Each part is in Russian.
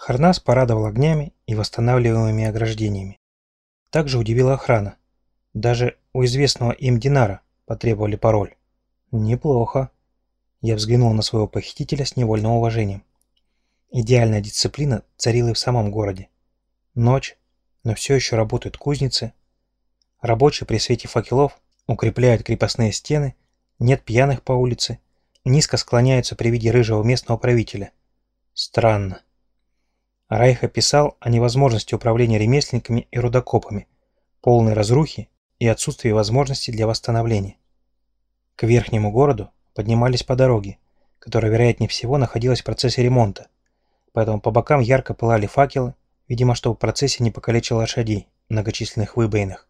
Харнас порадовал огнями и восстанавливаемыми ограждениями. Также удивила охрана. Даже у известного им Динара потребовали пароль. Неплохо. Я взглянул на своего похитителя с невольным уважением. Идеальная дисциплина царила и в самом городе. Ночь, но все еще работают кузницы. Рабочие при свете факелов укрепляют крепостные стены, нет пьяных по улице, низко склоняются при виде рыжего местного правителя. Странно. Райх описал о невозможности управления ремесленниками и рудокопами, полной разрухи и отсутствии возможности для восстановления. К верхнему городу поднимались по дороге, которая, вероятнее всего, находилась в процессе ремонта, поэтому по бокам ярко пылали факелы, видимо, чтобы в процессе не покалечил лошадей, многочисленных выбоинах.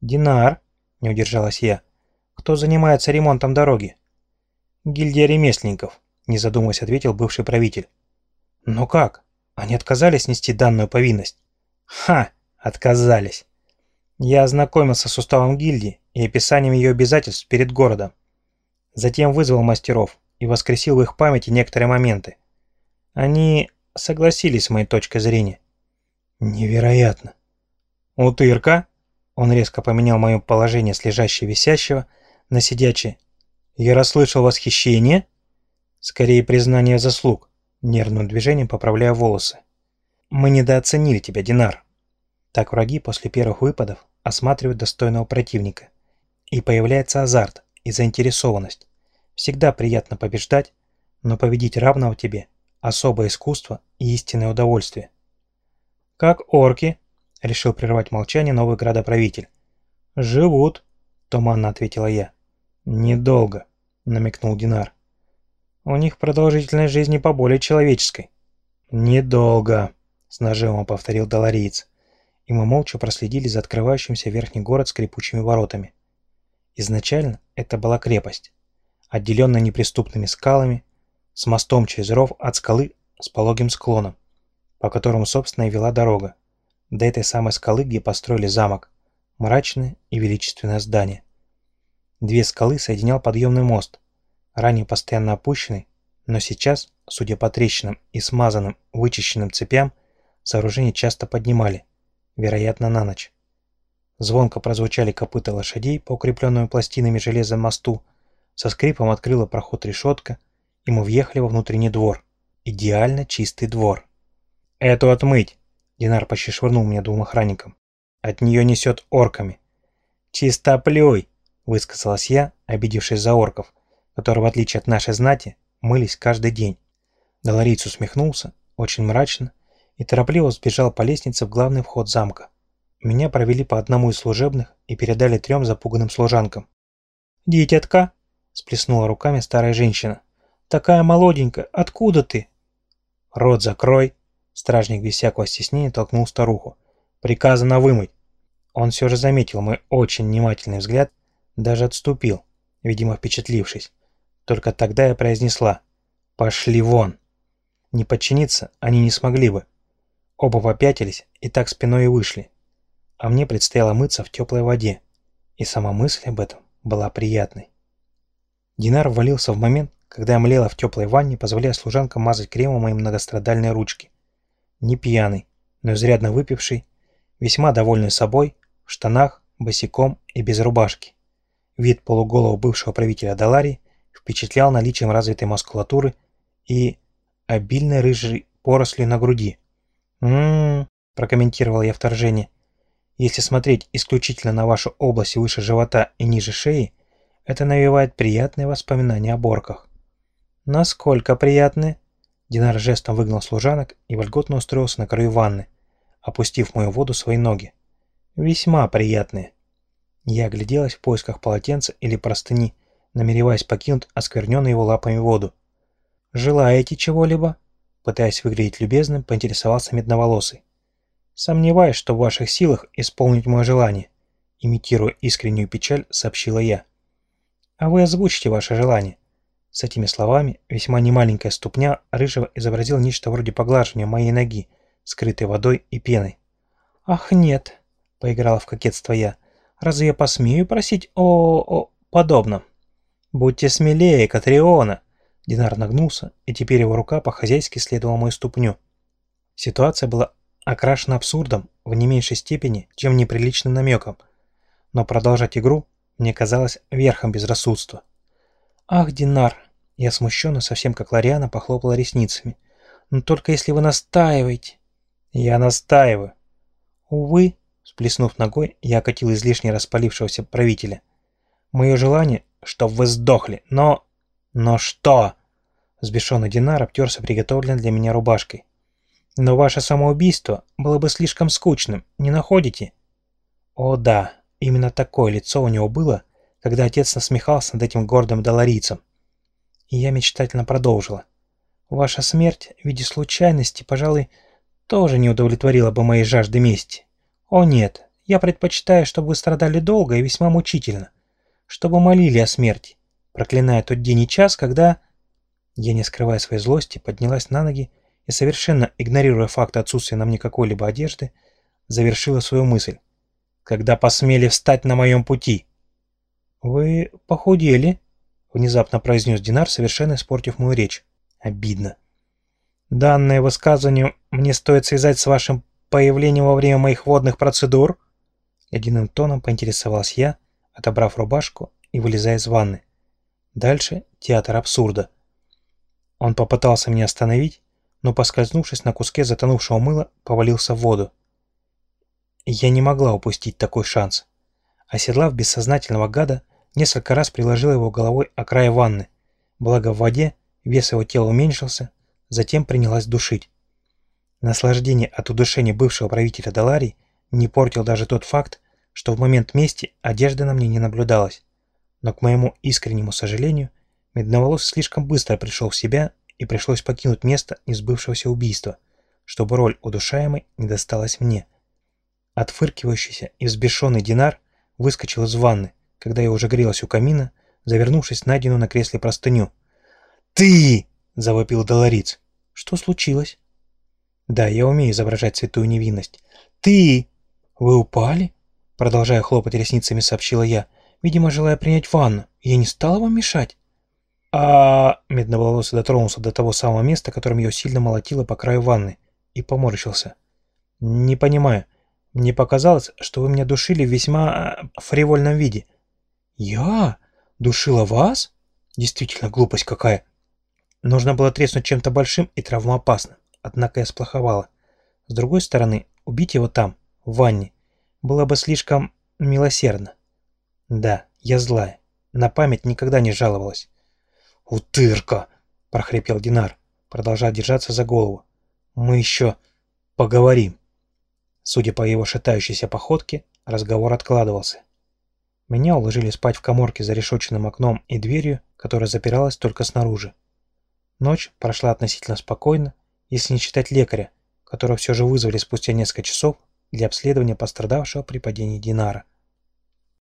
«Динар», — не удержалась я, — «кто занимается ремонтом дороги?» «Гильдия ремесленников», — не задумываясь ответил бывший правитель. «Но как? Они отказались нести данную повинность?» «Ха! Отказались!» Я ознакомился с уставом гильдии и описанием ее обязательств перед городом. Затем вызвал мастеров и воскресил в их памяти некоторые моменты. Они согласились с моей точкой зрения. Невероятно. Утырка? Он резко поменял мое положение с лежащего висящего на сидячее. Я расслышал восхищение. Скорее признание заслуг. Нервным движением поправляя волосы. Мы недооценили тебя, Динар. Так враги после первых выпадов осматривают достойного противника. И появляется азарт и заинтересованность. Всегда приятно побеждать, но победить равного тебе – особое искусство и истинное удовольствие. «Как орки?» – решил прервать молчание новый градоправитель. «Живут», – туманно ответила я. «Недолго», – намекнул Динар. «У них продолжительность жизни поболее человеческой». «Недолго», – с нажимом повторил Долориец. И мы молча проследили за открывающимся верхний город скрипучими воротами. Изначально это была крепость, отделенная неприступными скалами, с мостом через ров от скалы с пологим склоном, по которому, собственно, и вела дорога, до этой самой скалы, где построили замок, мрачное и величественное здание. Две скалы соединял подъемный мост, ранее постоянно опущенный, но сейчас, судя по трещинам и смазанным, вычищенным цепям, сооружение часто поднимали, вероятно, на ночь. Звонко прозвучали копыта лошадей по укрепленному пластинами железа мосту, со скрипом открыла проход решетка, и мы въехали во внутренний двор. Идеально чистый двор. «Эту отмыть!» Динар почти швырнул меня двум охранникам. «От нее несет орками». «Чистоплюй!» – высказалась я, обидевшись за орков, которые, в отличие от нашей знати, мылись каждый день. Долориц усмехнулся, очень мрачно, и торопливо сбежал по лестнице в главный вход замка. Меня провели по одному из служебных и передали трем запуганным служанкам. «Дитятка!» – сплеснула руками старая женщина. «Такая молоденькая, откуда ты?» «Рот закрой!» – стражник без всякого стеснения толкнул старуху. «Приказано вымыть!» Он все же заметил мой очень внимательный взгляд, даже отступил, видимо впечатлившись. Только тогда я произнесла «Пошли вон!» Не подчиниться они не смогли бы. Оба попятились и так спиной и вышли а мне предстояло мыться в теплой воде, и сама мысль об этом была приятной. Динар ввалился в момент, когда я млела в теплой ванне, позволяя служанкам мазать кремом мои многострадальные ручки. Не пьяный, но изрядно выпивший, весьма довольный собой, в штанах, босиком и без рубашки. Вид полуголого бывшего правителя Даларии впечатлял наличием развитой мускулатуры и обильной рыжей порослью на груди. «М-м-м», прокомментировал я вторжение, если смотреть исключительно на вашу область выше живота и ниже шеи, это навевает приятные воспоминания о борках. Насколько приятные? Динар жестом выгнал служанок и вольготно устроился на краю ванны, опустив в мою воду свои ноги. Весьма приятные. Я огляделась в поисках полотенца или простыни, намереваясь покинуть оскверненную его лапами воду. «Желаете чего-либо?» Пытаясь выглядеть любезным, поинтересовался медноволосый. Сомневаюсь, что в ваших силах исполнить мое желание, имитируя искреннюю печаль, сообщила я. А вы озвучите ваше желание. С этими словами весьма немаленькая ступня рыжего изобразил нечто вроде поглаживания моей ноги, скрытой водой и пеной. «Ах, нет», — поиграла в кокетство я, — «разве я посмею просить о, о подобном?» «Будьте смелее, Катриона!» Динар нагнулся, и теперь его рука по-хозяйски следовала мою ступню. Ситуация была окрашена абсурдом в не меньшей степени, чем неприличным намеком, но продолжать игру мне казалось верхом безрассудства. «Ах, Динар!» Я смущенно, совсем как Лариана, похлопала ресницами. «Но только если вы настаиваете...» «Я настаиваю!» «Увы!» Сплеснув ногой, я окатил излишне распалившегося правителя. «Мое желание, чтоб вы сдохли, но...» «Но что?» Сбешенный Динар обтерся приготовленной для меня рубашкой. «Но ваше самоубийство было бы слишком скучным, не находите?» «О да, именно такое лицо у него было, когда отец насмехался над этим гордым доларийцем. И я мечтательно продолжила. Ваша смерть в виде случайности, пожалуй, тоже не удовлетворила бы моей жажды мести. О нет, я предпочитаю, чтобы вы страдали долго и весьма мучительно. Чтобы молили о смерти, проклиная тот день и час, когда... Я, не скрывая своей злости, поднялась на ноги и, совершенно игнорируя факт отсутствия на мне какой-либо одежды, завершила свою мысль. «Когда посмели встать на моем пути!» «Вы похудели?» — внезапно произнес Динар, совершенно испортив мою речь. «Обидно. Данное высказывание мне стоит связать с вашим появлением во время моих водных процедур?» Ледяным тоном поинтересовалась я, отобрав рубашку и вылезая из ванны. Дальше театр абсурда. Он попытался меня остановить, но, поскользнувшись на куске затонувшего мыла, повалился в воду. Я не могла упустить такой шанс. Оседлав бессознательного гада, несколько раз приложила его головой о край ванны. Благо в воде вес его тела уменьшился, затем принялась душить. Наслаждение от удушения бывшего правителя Даларии не портил даже тот факт, что в момент мести одежды на мне не наблюдалось. Но, к моему искреннему сожалению, Медноволосый слишком быстро пришел в себя и пришлось покинуть место несбывшегося убийства, чтобы роль удушаемой не досталась мне. Отфыркивающийся и взбешенный Динар выскочил из ванны, когда я уже грелась у камина, завернувшись найденную на кресле простыню. «Ты!» — завопил Долориц. «Что случилось?» «Да, я умею изображать святую невинность». «Ты!» «Вы упали?» Продолжая хлопать ресницами, сообщила я. «Видимо, желая принять ванну. Я не стала вам мешать?» а Медноволосый дотронулся до того самого места, которым ее сильно молотило по краю ванны, и поморщился. «Не понимаю. Мне показалось, что вы меня душили в весьма э, фривольном виде». «Я? Душила вас? Действительно, глупость какая!» Нужно было треснуть чем-то большим и травмоопасным, однако я сплоховала. С другой стороны, убить его там, в ванне, было бы слишком милосердно. Да, я злая. На память никогда не жаловалась. «Утырка!» – прохрипел Динар, продолжая держаться за голову. «Мы еще поговорим». Судя по его шатающейся походке, разговор откладывался. Меня уложили спать в коморке за решетчатым окном и дверью, которая запиралась только снаружи. Ночь прошла относительно спокойно, если не считать лекаря, которого все же вызвали спустя несколько часов для обследования пострадавшего при падении Динара –